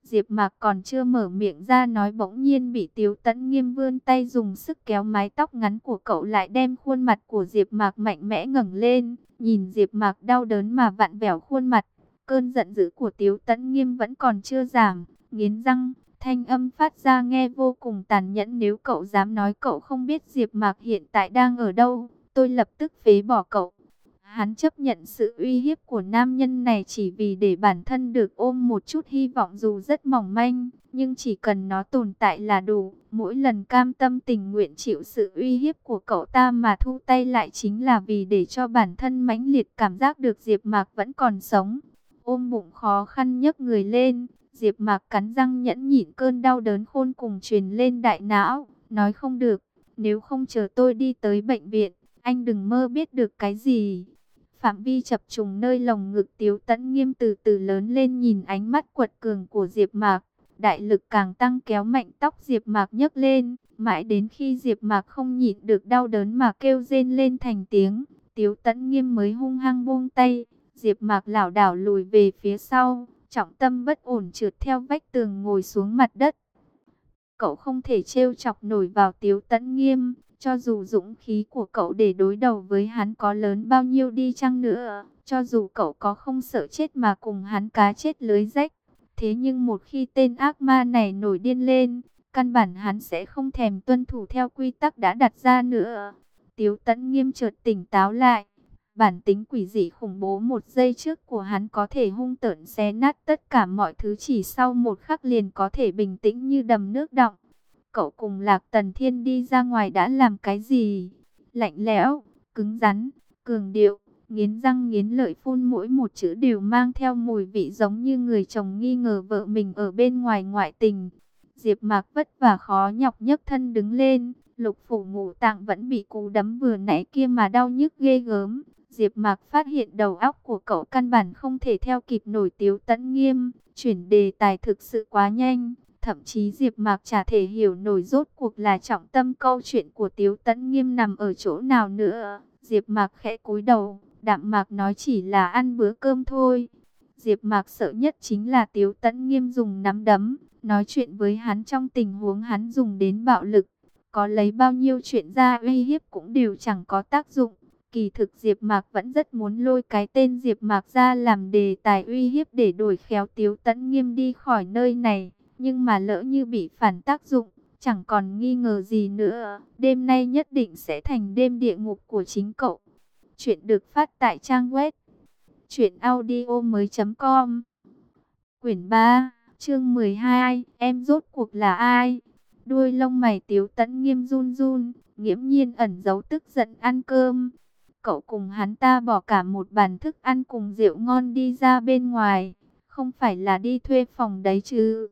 Diệp Mạc còn chưa mở miệng ra nói bỗng nhiên bị Tiếu Tấn Nghiêm vươn tay dùng sức kéo mái tóc ngắn của cậu lại đem khuôn mặt của Diệp Mạc mạnh mẽ ngẩng lên, nhìn Diệp Mạc đau đớn mà vặn vẹo khuôn mặt, Cơn giận dữ của Tiếu Tấn Nghiêm vẫn còn chưa giảm, nghiến răng, thanh âm phát ra nghe vô cùng tàn nhẫn nếu cậu dám nói cậu không biết Diệp Mạc hiện tại đang ở đâu, tôi lập tức phế bỏ cậu. Hắn chấp nhận sự uy hiếp của nam nhân này chỉ vì để bản thân được ôm một chút hy vọng dù rất mỏng manh, nhưng chỉ cần nó tồn tại là đủ. Mỗi lần cam tâm tình nguyện chịu sự uy hiếp của cậu ta mà thu tay lại chính là vì để cho bản thân mãnh liệt cảm giác được Diệp Mạc vẫn còn sống ôm bụng khó khăn nhấc người lên. Diệp Mạc cắn răng nhẫn nhịn cơn đau đớn khôn cùng truyền lên đại não, nói không được, nếu không chờ tôi đi tới bệnh viện, anh đừng mơ biết được cái gì. Phạm vi chập trùng nơi lồng ngực Tiếu Tấn Nghiêm từ từ lớn lên nhìn ánh mắt quật cường của Diệp Mạc, đại lực càng tăng kéo mạnh tóc Diệp Mạc nhấc lên, mãi đến khi Diệp Mạc không nhịn được đau đớn mà kêu rên lên thành tiếng, Tiếu Tấn Nghiêm mới hung hăng buông tay, Diệp Mạc lảo đảo lùi về phía sau, trọng tâm bất ổn trượt theo vách tường ngồi xuống mặt đất. Cậu không thể trêu chọc nổi vào Tiếu Tấn Nghiêm, cho dù dũng khí của cậu để đối đầu với hắn có lớn bao nhiêu đi chăng nữa, cho dù cậu có không sợ chết mà cùng hắn cá chết lưới rách, thế nhưng một khi tên ác ma này nổi điên lên, căn bản hắn sẽ không thèm tuân thủ theo quy tắc đã đặt ra nữa. Tiếu Tấn Nghiêm chợt tỉnh táo lại, Bản tính quỷ dị khủng bố một giây trước của hắn có thể hung tợn xé nát tất cả mọi thứ chỉ sau một khắc liền có thể bình tĩnh như đầm nước động. Cậu cùng Lạc Tần Thiên đi ra ngoài đã làm cái gì? Lạnh lẽo, cứng rắn, cường điệu, nghiến răng nghiến lợi phun mỗi một chữ đều mang theo mùi vị giống như người chồng nghi ngờ vợ mình ở bên ngoài ngoại tình. Diệp Mạc vất vả khó nhọc nhấc thân đứng lên, lục phủ ngũ tạng vẫn bị cú đấm vừa nãy kia mà đau nhức ghê gớm. Diệp Mạc phát hiện đầu óc của cậu căn bản không thể theo kịp nổi Tiếu Tấn Nghiêm, chuyển đề tài thực sự quá nhanh, Thậm chí Diệp Mạc chả thể hiểu nổi rốt cuộc là trọng tâm câu chuyện của Tiếu Tấn Nghiêm nằm ở chỗ nào nữa. Diệp Mạc khẽ cúi đầu, đạm mạc nói chỉ là ăn bữa cơm thôi. Diệp Mạc sợ nhất chính là Tiếu Tấn Nghiêm dùng nắm đấm, nói chuyện với hắn trong tình huống hắn dùng đến bạo lực. Có lấy bao nhiêu chuyện ra uy hiếp cũng đều chẳng có tác dụng. Kỳ thực Diệp Mạc vẫn rất muốn lôi cái tên Diệp Mạc ra làm đề tài uy hiếp để đổi khéo Tiếu Tấn Nghiêm đi khỏi nơi này, nhưng mà lỡ như bị phản tác dụng, chẳng còn nghi ngờ gì nữa, đêm nay nhất định sẽ thành đêm địa ngục của chính cậu. Chuyện được phát tại trang web truyệnaudiomoi.com. Quyển 3, chương 12, em rốt cuộc là ai? Đuôi lông mày Tiếu Tấn Nghiêm run run, nghiễm nhiên ẩn giấu tức giận ăn cơm. Cậu cùng hắn ta bỏ cả một bàn thức ăn cùng rượu ngon đi ra bên ngoài, không phải là đi thuê phòng đấy chứ,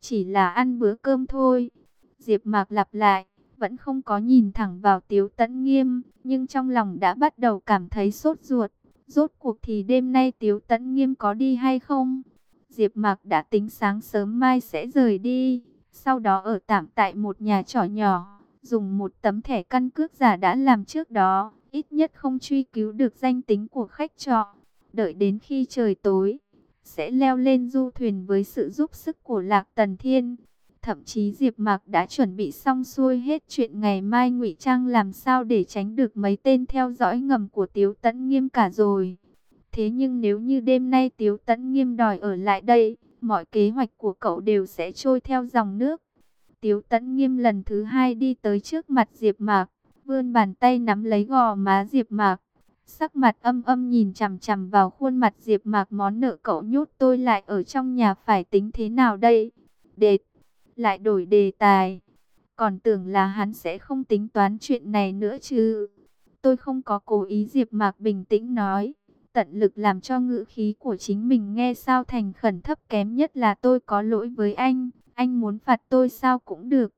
chỉ là ăn bữa cơm thôi. Diệp Mạc lặp lại, vẫn không có nhìn thẳng vào Tiếu Tấn Nghiêm, nhưng trong lòng đã bắt đầu cảm thấy sốt ruột. Rốt cuộc thì đêm nay Tiếu Tấn Nghiêm có đi hay không? Diệp Mạc đã tính sáng sớm mai sẽ rời đi, sau đó ở tạm tại một nhà trọ nhỏ, dùng một tấm thẻ căn cước giả đã làm trước đó, ít nhất không truy cứu được danh tính của khách trọ. Đợi đến khi trời tối, sẽ leo lên du thuyền với sự giúp sức của Lạc Tần Thiên. Thậm chí Diệp Mạc đã chuẩn bị xong xuôi hết chuyện ngày mai ngụy trang làm sao để tránh được mấy tên theo dõi ngầm của Tiếu Tấn Nghiêm cả rồi. Thế nhưng nếu như đêm nay Tiếu Tấn Nghiêm đòi ở lại đây, mọi kế hoạch của cậu đều sẽ trôi theo dòng nước. Tiếu Tấn Nghiêm lần thứ hai đi tới trước mặt Diệp Mạc, vươn bàn tay nắm lấy gò má Diệp Mạc. Sắc mặt âm âm nhìn chằm chằm vào khuôn mặt Diệp Mạc, món nợ cậu nhốt tôi lại ở trong nhà phải tính thế nào đây? Đệt lại đổi đề tài. Còn tưởng là hắn sẽ không tính toán chuyện này nữa chứ. Tôi không có cố ý, Diệp Mạc bình tĩnh nói. Tận lực làm cho ngữ khí của chính mình nghe sao thành khẩn thấp kém nhất là tôi có lỗi với anh. Anh muốn phạt tôi sao cũng được.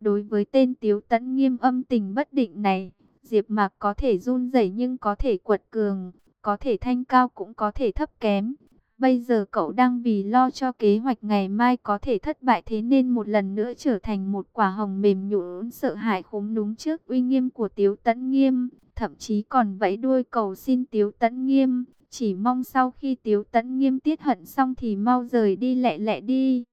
Đối với tên Tiếu Tấn nghiêm âm tình bất định này, Diệp Mạc có thể run rẩy nhưng có thể quật cường, có thể thanh cao cũng có thể thấp kém. Bây giờ cậu đang vì lo cho kế hoạch ngày mai có thể thất bại thế nên một lần nữa trở thành một quả hồng mềm nhũn sợ hãi khúm núm trước uy nghiêm của Tiếu Tấn Nghiêm, thậm chí còn vẫy đuôi cầu xin Tiếu Tấn Nghiêm, chỉ mong sau khi Tiếu Tấn Nghiêm tiết hận xong thì mau rời đi lẹ lẹ đi.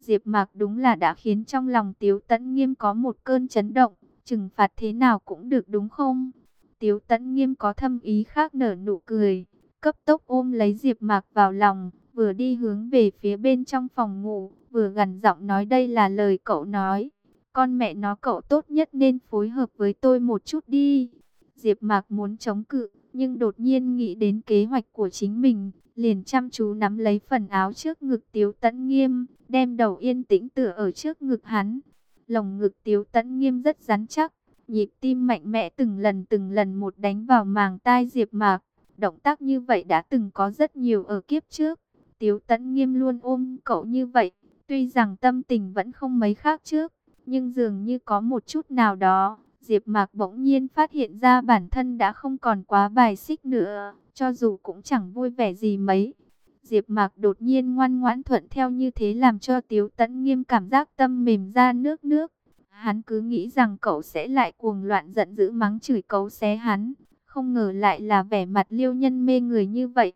Diệp Mạc đúng là đã khiến trong lòng Tiếu Tấn Nghiêm có một cơn chấn động, trừng phạt thế nào cũng được đúng không? Tiếu Tấn Nghiêm có thâm ý khác nở nụ cười cấp tốc ôm lấy Diệp Mạc vào lòng, vừa đi hướng về phía bên trong phòng ngủ, vừa gằn giọng nói đây là lời cậu nói. Con mẹ nó cậu tốt nhất nên phối hợp với tôi một chút đi. Diệp Mạc muốn chống cự, nhưng đột nhiên nghĩ đến kế hoạch của chính mình, liền chăm chú nắm lấy phần áo trước ngực Tiếu Tấn Nghiêm, đem đầu yên tĩnh tựa ở trước ngực hắn. Lồng ngực Tiếu Tấn Nghiêm rất rắn chắc, nhịp tim mạnh mẽ từng lần từng lần một đánh vào màng tai Diệp Mạc. Động tác như vậy đã từng có rất nhiều ở kiếp trước. Tiếu tẫn nghiêm luôn ôm cậu như vậy. Tuy rằng tâm tình vẫn không mấy khác trước. Nhưng dường như có một chút nào đó. Diệp Mạc bỗng nhiên phát hiện ra bản thân đã không còn quá bài xích nữa. Cho dù cũng chẳng vui vẻ gì mấy. Diệp Mạc đột nhiên ngoan ngoãn thuận theo như thế làm cho Tiếu Tấn Nghiêm cảm giác tâm mềm ra nước nước. Hắn cứ nghĩ rằng cậu sẽ lại cuồng loạn giận dữ mắng chửi cấu xé hắn, không ngờ lại là vẻ mặt liêu nhân mê người như vậy.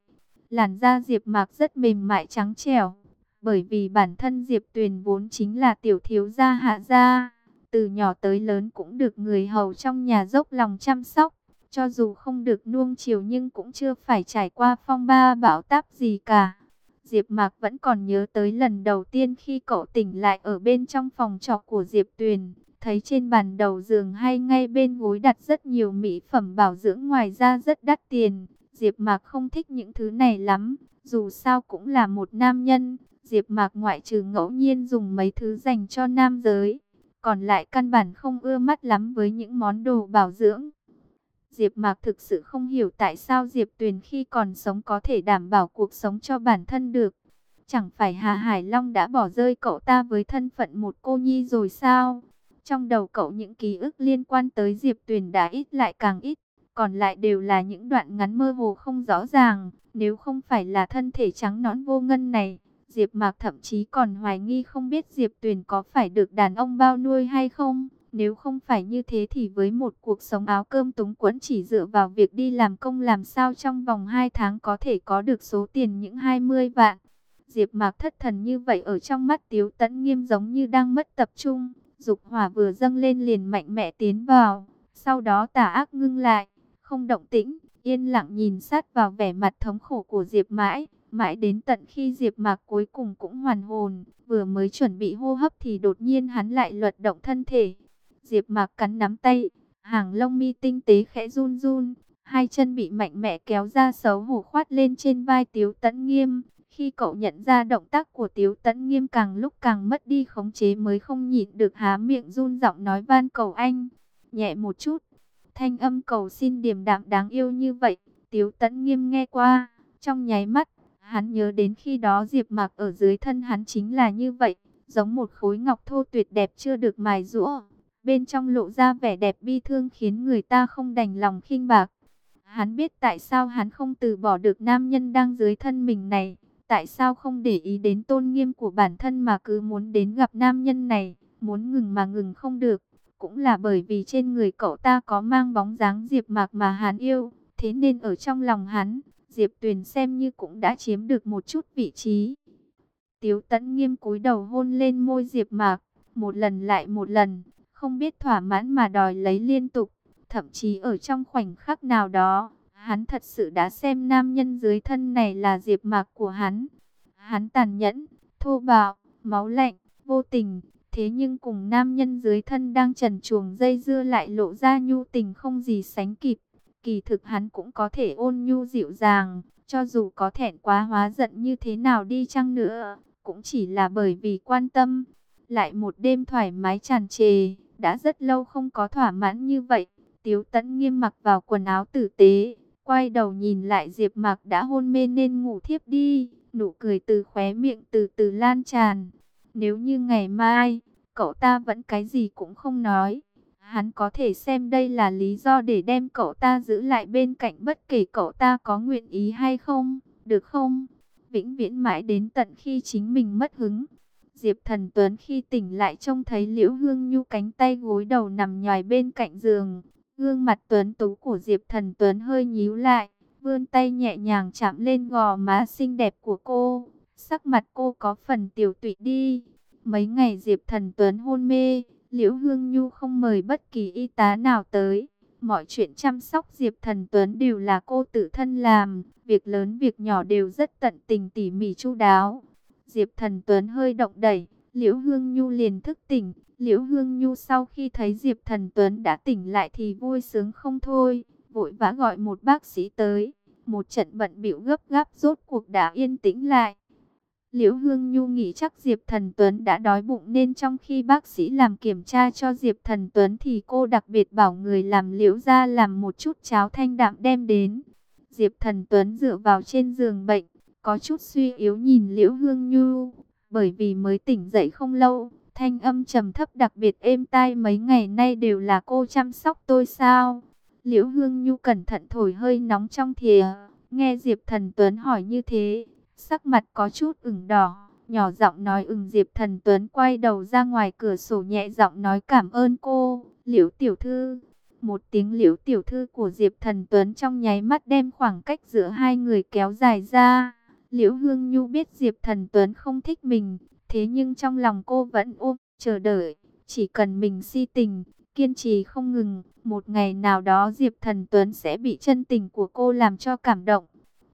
Làn da Diệp Mạc rất mềm mại trắng trẻo, bởi vì bản thân Diệp Tuyền vốn chính là tiểu thiếu gia hạ gia, từ nhỏ tới lớn cũng được người hầu trong nhà dốc lòng chăm sóc, cho dù không được nuông chiều nhưng cũng chưa phải trải qua phong ba bão táp gì cả. Diệp Mạc vẫn còn nhớ tới lần đầu tiên khi cậu tỉnh lại ở bên trong phòng trọ của Diệp Tuyền, thấy trên bàn đầu giường hay ngay bên gối đặt rất nhiều mỹ phẩm bảo dưỡng ngoài ra rất đắt tiền. Diệp Mạc không thích những thứ này lắm, dù sao cũng là một nam nhân, Diệp Mạc ngoại trừ ngẫu nhiên dùng mấy thứ dành cho nam giới, còn lại căn bản không ưa mắt lắm với những món đồ bảo dưỡng. Diệp Mạc thực sự không hiểu tại sao Diệp Tuyền khi còn sống có thể đảm bảo cuộc sống cho bản thân được. Chẳng phải Hà Hải Long đã bỏ rơi cậu ta với thân phận một cô nhi rồi sao? Trong đầu cậu những ký ức liên quan tới Diệp Tuyền đã ít lại càng ít, còn lại đều là những đoạn ngắn mơ hồ không rõ ràng. Nếu không phải là thân thể trắng nõn vô ngân này, Diệp Mạc thậm chí còn hoài nghi không biết Diệp Tuyền có phải được đàn ông bao nuôi hay không. Nếu không phải như thế thì với một cuộc sống áo cơm túng quẫn chỉ dựa vào việc đi làm công làm sao trong vòng 2 tháng có thể có được số tiền những 20 vạn. Diệp Mạc thất thần như vậy ở trong mắt Tiếu Tấn Nghiêm giống như đang mất tập trung, dục hỏa vừa dâng lên liền mạnh mẽ tiến vào, sau đó tà ác ngưng lại, không động tĩnh, yên lặng nhìn sát vào vẻ mặt thống khổ của Diệp Mãi, mãi đến tận khi Diệp Mạc cuối cùng cũng hoàn hồn, vừa mới chuẩn bị hô hấp thì đột nhiên hắn lại luật động thân thể. Diệp Mạc cắn nắm tay, hàng lông mi tinh tế khẽ run run, hai chân bị mạnh mẽ kéo ra xấu hổ khoát lên trên vai Tiếu Tấn Nghiêm. Khi cậu nhận ra động tác của Tiếu Tấn Nghiêm càng lúc càng mất đi khống chế mới không nhịn được há miệng run giọng nói van cầu anh, nhẹ một chút. Thanh âm cầu xin điềm đạm đáng yêu như vậy, Tiếu Tấn Nghiêm nghe qua, trong nháy mắt, hắn nhớ đến khi đó Diệp Mạc ở dưới thân hắn chính là như vậy, giống một khối ngọc thô tuyệt đẹp chưa được mài giũa bên trong lộ ra vẻ đẹp bi thương khiến người ta không đành lòng khinh bạc. Hắn biết tại sao hắn không từ bỏ được nam nhân đang dưới thân mình này, tại sao không để ý đến tôn nghiêm của bản thân mà cứ muốn đến gặp nam nhân này, muốn ngừng mà ngừng không được. Cũng là bởi vì trên người cậu ta có mang bóng dáng Diệp Mạc mà hắn yêu, thế nên ở trong lòng hắn, Diệp Tuyền xem như cũng đã chiếm được một chút vị trí. Tiếu Tấn nghiêm cúi đầu hôn lên môi Diệp Mạc, một lần lại một lần, không biết thỏa mãn mà đòi lấy liên tục. Thậm chí ở trong khoảnh khắc nào đó, hắn thật sự đã xem nam nhân dưới thân này là diệp mạc của hắn. Hắn tàn nhẫn, thô bạo, máu lạnh, vô tình, thế nhưng cùng nam nhân dưới thân đang trần chuồng dây dưa lại lộ ra nhu tình không gì sánh kịp. Kỳ thực hắn cũng có thể ôn nhu dịu dàng, cho dù có thẹn quá hóa giận như thế nào đi chăng nữa, cũng chỉ là bởi vì quan tâm. Lại một đêm thoải mái tràn trề, đã rất lâu không có thỏa mãn như vậy. Tiếu tẫn nghiêm mặc vào quần áo tử tế, quay đầu nhìn lại Diệp Mạc đã hôn mê nên ngủ thiếp đi, nụ cười từ khóe miệng từ từ lan tràn. Nếu như ngày mai, cậu ta vẫn cái gì cũng không nói, hắn có thể xem đây là lý do để đem cậu ta giữ lại bên cạnh bất kể cậu ta có nguyện ý hay không, được không? Vĩnh viễn mãi đến tận khi chính mình mất hứng. Diệp Thần Tuấn khi tỉnh lại trông thấy Liễu Hương Nhu cánh tay gối đầu nằm nhòi bên cạnh giường. Gương mặt tuấn tú của Diệp Thần Tuấn hơi nhíu lại, vươn tay nhẹ nhàng chạm lên gò má xinh đẹp của cô. Sắc mặt cô có phần tiểu tụy đi. Mấy ngày Diệp Thần Tuấn hôn mê, Liễu Hương Nhu không mời bất kỳ y tá nào tới. Mọi chuyện chăm sóc Diệp Thần Tuấn đều là cô tự thân làm, việc lớn việc nhỏ đều rất tận tình tỉ mỉ chu đáo. Diệp Thần Tuấn hơi động đẩy, Liễu Hương Nhu liền thức tỉnh. Liễu Hương Nhu sau khi thấy Diệp Thần Tuấn đã tỉnh lại thì vui sướng không thôi, vội vã gọi một bác sĩ tới. Một trận bận bịu gấp gáp rốt cuộc đã yên tĩnh lại. Liễu Hương Nhu nghĩ chắc Diệp Thần Tuấn đã đói bụng nên trong khi bác sĩ làm kiểm tra cho Diệp Thần Tuấn thì cô đặc biệt bảo người làm liễu ra làm một chút cháo thanh đạm đem đến. Diệp Thần Tuấn dựa vào trên giường bệnh, có chút suy yếu nhìn Liễu Hương Nhu, bởi vì mới tỉnh dậy không lâu, thanh âm trầm thấp đặc biệt êm tai mấy ngày nay đều là cô chăm sóc tôi sao? Liễu Hương Nhu cẩn thận thổi hơi nóng trong thìa, nghe Diệp Thần Tuấn hỏi như thế, sắc mặt có chút ửng đỏ, nhỏ giọng nói ừng Diệp Thần Tuấn quay đầu ra ngoài cửa sổ nhẹ giọng nói cảm ơn cô, Liễu tiểu thư. Một tiếng Liễu tiểu thư của Diệp Thần Tuấn trong nháy mắt đem khoảng cách giữa hai người kéo dài ra. Liễu Hương Nhu biết Diệp Thần Tuấn không thích mình, thế nhưng trong lòng cô vẫn ôm, chờ đợi, chỉ cần mình si tình, kiên trì không ngừng, một ngày nào đó Diệp Thần Tuấn sẽ bị chân tình của cô làm cho cảm động,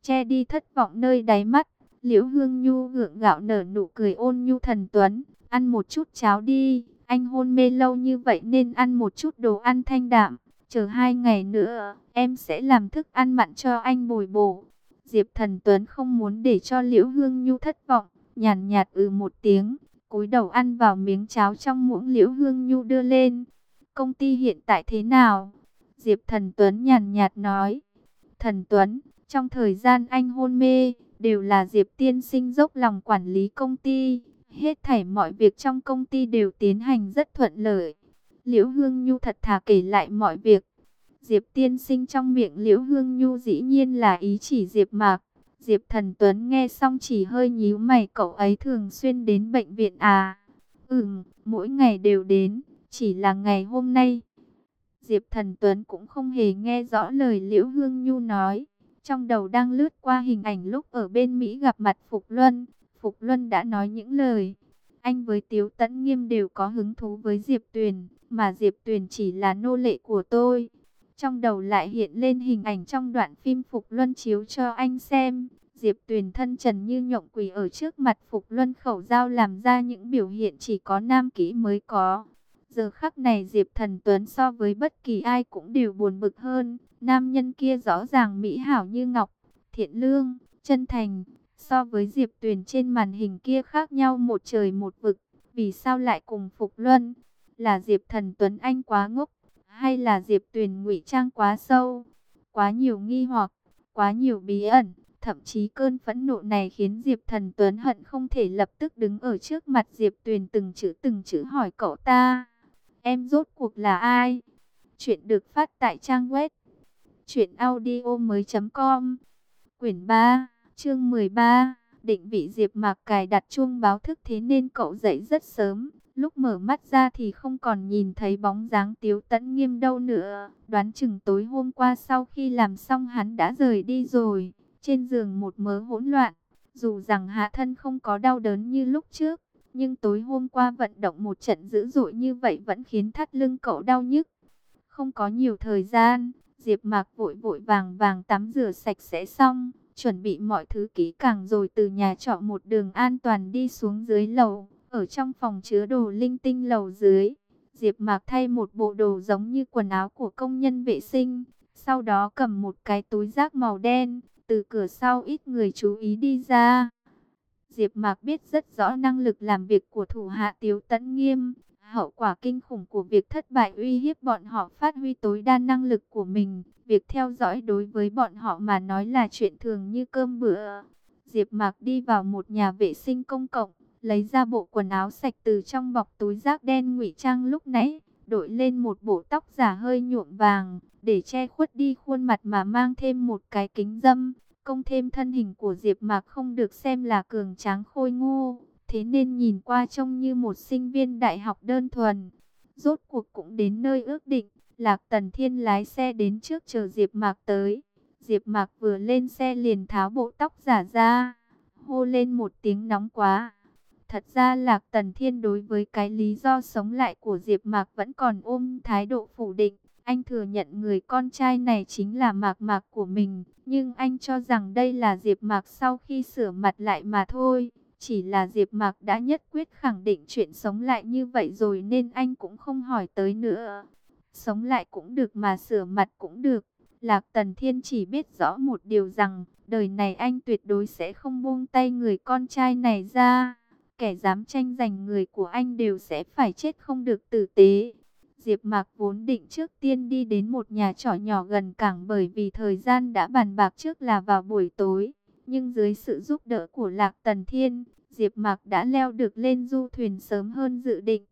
che đi thất vọng nơi đáy mắt. Liễu Hương Nhu gượng gạo nở nụ cười ôn nhu Thần Tuấn, ăn một chút cháo đi, anh hôn mê lâu như vậy nên ăn một chút đồ ăn thanh đạm, chờ hai ngày nữa, em sẽ làm thức ăn mặn cho anh bồi bổ. Diệp Thần Tuấn không muốn để cho Liễu Hương Nhu thất vọng, nhàn nhạt ừ một tiếng, cúi đầu ăn vào miếng cháo trong muỗng Liễu Hương Nhu đưa lên. Công ty hiện tại thế nào? Diệp Thần Tuấn nhàn nhạt nói. Thần Tuấn, trong thời gian anh hôn mê, đều là Diệp Tiên sinh dốc lòng quản lý công ty. Hết thảy mọi việc trong công ty đều tiến hành rất thuận lợi. Liễu Hương Nhu thật thà kể lại mọi việc. Diệp tiên sinh trong miệng Liễu Hương Nhu dĩ nhiên là ý chỉ Diệp Mạc. Diệp Thần Tuấn nghe xong chỉ hơi nhíu mày cậu ấy thường xuyên đến bệnh viện à? Ừm, mỗi ngày đều đến, chỉ là ngày hôm nay. Diệp Thần Tuấn cũng không hề nghe rõ lời Liễu Hương Nhu nói. Trong đầu đang lướt qua hình ảnh lúc ở bên Mỹ gặp mặt Phục Luân. Phục Luân đã nói những lời. Anh với Tiếu Tấn Nghiêm đều có hứng thú với Diệp Tuyền, mà Diệp Tuyền chỉ là nô lệ của tôi. Trong đầu lại hiện lên hình ảnh trong đoạn phim Phục Luân chiếu cho anh xem. Diệp Tuyền thân trần như nhộng quỷ ở trước mặt Phục Luân khẩu giao làm ra những biểu hiện chỉ có nam kỹ mới có. Giờ khắc này Diệp Thần Tuấn so với bất kỳ ai cũng đều buồn bực hơn. Nam nhân kia rõ ràng mỹ hảo như ngọc, thiện lương, chân thành. So với Diệp Tuyền trên màn hình kia khác nhau một trời một vực. Vì sao lại cùng Phục Luân? Là Diệp Thần Tuấn Anh quá ngốc? Hay là Diệp Tuyền ngụy trang quá sâu? Quá nhiều nghi hoặc, quá nhiều bí ẩn. Thậm chí cơn phẫn nộ này khiến Diệp Thần Tuấn hận không thể lập tức đứng ở trước mặt Diệp Tuyền từng chữ từng chữ hỏi cậu ta. Em rốt cuộc là ai? Chuyện được phát tại trang web truyệnaudiomoi.com. Quyển 3, chương 13. Định vị Diệp Mạc cài đặt chuông báo thức thế nên cậu dậy rất sớm. Lúc mở mắt ra thì không còn nhìn thấy bóng dáng Tiếu Tấn Nghiêm đâu nữa. Đoán chừng tối hôm qua sau khi làm xong hắn đã rời đi rồi. Trên giường một mớ hỗn loạn. Dù rằng hạ thân không có đau đớn như lúc trước, nhưng tối hôm qua vận động một trận dữ dội như vậy vẫn khiến thắt lưng cậu đau nhức. Không có nhiều thời gian, Diệp Mạc vội vội vàng vàng tắm rửa sạch sẽ xong, chuẩn bị mọi thứ kỹ càng rồi từ nhà trọ một đường an toàn đi xuống dưới lầu, ở trong phòng chứa đồ linh tinh lầu dưới. Diệp Mạc thay một bộ đồ giống như quần áo của công nhân vệ sinh, sau đó cầm một cái túi rác màu đen, từ cửa sau ít người chú ý đi ra. Diệp Mạc biết rất rõ năng lực làm việc của thủ hạ Tiếu Tấn Nghiêm, hậu quả kinh khủng của việc thất bại uy hiếp bọn họ phát huy tối đa năng lực của mình. Việc theo dõi đối với bọn họ mà nói là chuyện thường như cơm bữa. Diệp Mạc đi vào một nhà vệ sinh công cộng, lấy ra bộ quần áo sạch từ trong bọc túi rác đen ngụy trang lúc nãy, đội lên một bộ tóc giả hơi nhuộm vàng, để che khuất đi khuôn mặt mà mang thêm một cái kính dâm. Công thêm thân hình của Diệp Mạc không được xem là cường tráng khôi ngô, thế nên nhìn qua trông như một sinh viên đại học đơn thuần. Rốt cuộc cũng đến nơi ước định, Lạc Tần Thiên lái xe đến trước chờ Diệp Mạc tới. Diệp Mạc vừa lên xe liền tháo bộ tóc giả ra, hô lên một tiếng nóng quá. Thật ra Lạc Tần Thiên đối với cái lý do sống lại của Diệp Mạc vẫn còn ôm thái độ phủ định. Anh thừa nhận người con trai này chính là Mạc Mạc của mình, nhưng anh cho rằng đây là Diệp Mạc sau khi sửa mặt lại mà thôi. Chỉ là Diệp Mạc đã nhất quyết khẳng định chuyện sống lại như vậy rồi nên anh cũng không hỏi tới nữa. Sống lại cũng được mà sửa mặt cũng được. Lạc Tần Thiên chỉ biết rõ một điều rằng, đời này anh tuyệt đối sẽ không buông tay người con trai này ra. Kẻ dám tranh giành người của anh đều sẽ phải chết không được tử tế. Diệp Mạc vốn định trước tiên đi đến một nhà trọ nhỏ gần cảng bởi vì thời gian đã bàn bạc trước là vào buổi tối. Nhưng dưới sự giúp đỡ của Lạc Tần Thiên, Diệp Mạc đã leo được lên du thuyền sớm hơn dự định.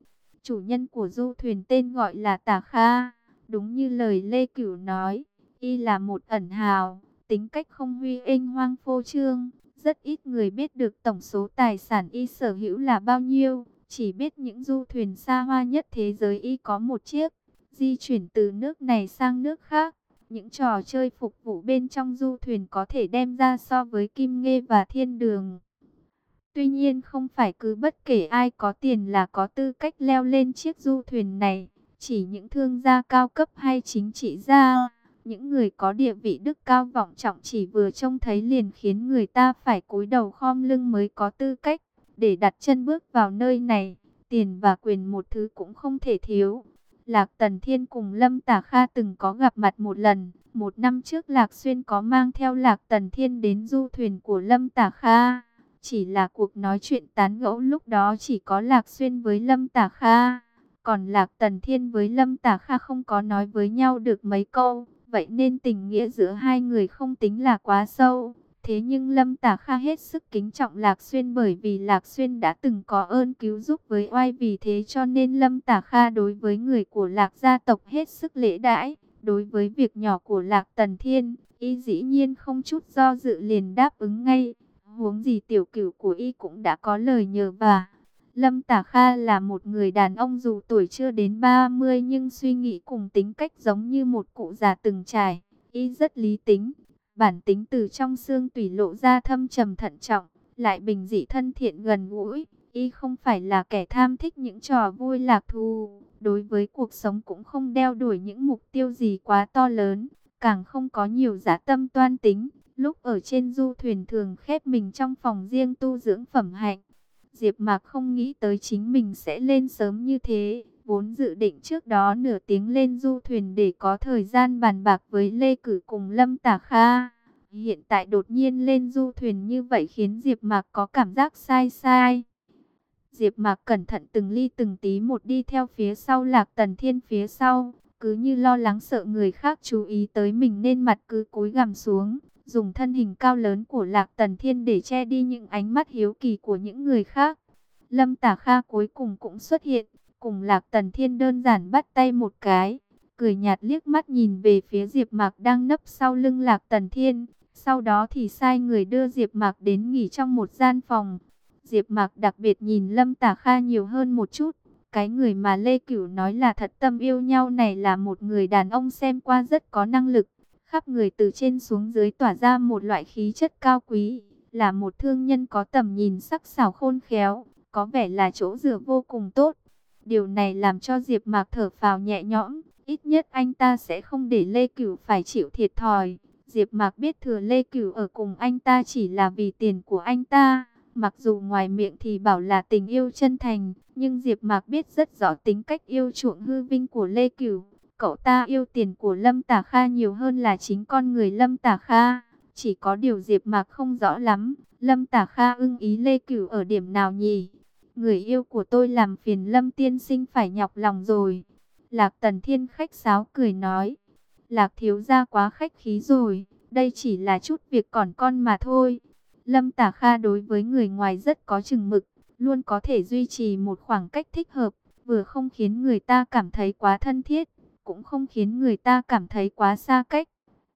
Chủ nhân của du thuyền tên gọi là Tả Kha, đúng như lời Lê Cửu nói, y là một ẩn hào, tính cách không huy ênh hoang phô trương, rất ít người biết được tổng số tài sản y sở hữu là bao nhiêu. Chỉ biết những du thuyền xa hoa nhất thế giới y có một chiếc, di chuyển từ nước này sang nước khác. Những trò chơi phục vụ bên trong du thuyền có thể đem ra so với kim nghê và thiên đường. Tuy nhiên không phải cứ bất kể ai có tiền là có tư cách leo lên chiếc du thuyền này. Chỉ những thương gia cao cấp hay chính trị gia, những người có địa vị đức cao vọng trọng chỉ vừa trông thấy liền khiến người ta phải cúi đầu khom lưng mới có tư cách để đặt chân bước vào nơi này, tiền và quyền một thứ cũng không thể thiếu. Lạc Tần Thiên cùng Lâm Tả Kha từng có gặp mặt một lần. Một năm trước Lạc Xuyên có mang theo Lạc Tần Thiên đến du thuyền của Lâm Tả Kha. Chỉ là cuộc nói chuyện tán gẫu lúc đó chỉ có Lạc Xuyên với Lâm Tả Kha. Còn Lạc Tần Thiên với Lâm Tả Kha không có nói với nhau được mấy câu. Vậy nên tình nghĩa giữa hai người không tính là quá sâu. Thế nhưng Lâm Tả Kha hết sức kính trọng Lạc Xuyên bởi vì Lạc Xuyên đã từng có ơn cứu giúp với oai vì thế cho nên Lâm Tả Kha đối với người của Lạc gia tộc hết sức lễ đãi. Đối với việc nhỏ của Lạc Tần Thiên, y dĩ nhiên không chút do dự liền đáp ứng ngay. Huống gì tiểu cửu của y cũng đã có lời nhờ bà Lâm Tả Kha là một người đàn ông dù tuổi chưa đến 30 nhưng suy nghĩ cùng tính cách giống như một cụ già từng trải. Y rất lý tính, bản tính từ trong xương tùy lộ ra thâm trầm thận trọng, lại bình dị thân thiện gần gũi. Y không phải là kẻ tham thích những trò vui lạc thú, đối với cuộc sống cũng không đeo đuổi những mục tiêu gì quá to lớn, càng không có nhiều giá tâm toan tính. Lúc ở trên du thuyền thường khép mình trong phòng riêng tu dưỡng phẩm hạnh. Diệp Mạc không nghĩ tới chính mình sẽ lên sớm như thế, vốn dự định trước đó nửa tiếng lên du thuyền để có thời gian bàn bạc với Lê Cử cùng Lâm Tả Kha. Hiện tại đột nhiên lên du thuyền như vậy khiến Diệp Mạc có cảm giác sai sai. Diệp Mạc cẩn thận từng ly từng tí một đi theo phía sau Lạc Tần Thiên phía sau, cứ như lo lắng sợ người khác chú ý tới mình nên mặt cứ cúi gằm xuống, dùng thân hình cao lớn của Lạc Tần Thiên để che đi những ánh mắt hiếu kỳ của những người khác. Lâm Tả Kha cuối cùng cũng xuất hiện, cùng Lạc Tần Thiên đơn giản bắt tay một cái, cười nhạt liếc mắt nhìn về phía Diệp Mạc đang nấp sau lưng Lạc Tần Thiên, sau đó thì sai người đưa Diệp Mạc đến nghỉ trong một gian phòng. Diệp Mạc đặc biệt nhìn Lâm Tả Kha nhiều hơn một chút, cái người mà Lê Cửu nói là thật tâm yêu nhau này là một người đàn ông xem qua rất có năng lực, khắp người từ trên xuống dưới tỏa ra một loại khí chất cao quý, là một thương nhân có tầm nhìn sắc sảo khôn khéo, có vẻ là chỗ dựa vô cùng tốt. Điều này làm cho Diệp Mạc thở phào nhẹ nhõm, ít nhất anh ta sẽ không để Lê Cửu phải chịu thiệt thòi. Diệp Mạc biết thừa Lê Cửu ở cùng anh ta chỉ là vì tiền của anh ta, mặc dù ngoài miệng thì bảo là tình yêu chân thành, nhưng Diệp Mạc biết rất rõ tính cách yêu chuộng hư vinh của Lê Cửu. Cậu ta yêu tiền của Lâm Tả Kha nhiều hơn là chính con người Lâm Tả Kha. Chỉ có điều Diệp Mạc không rõ lắm, Lâm Tả Kha ưng ý Lê Cửu ở điểm nào nhỉ? Người yêu của tôi làm phiền Lâm tiên sinh phải nhọc lòng rồi. Lạc Tần Thiên khách sáo cười nói. Lạc thiếu gia quá khách khí rồi, đây chỉ là chút việc còn con mà thôi. Lâm Tả Kha đối với người ngoài rất có chừng mực, luôn có thể duy trì một khoảng cách thích hợp, vừa không khiến người ta cảm thấy quá thân thiết, cũng không khiến người ta cảm thấy quá xa cách.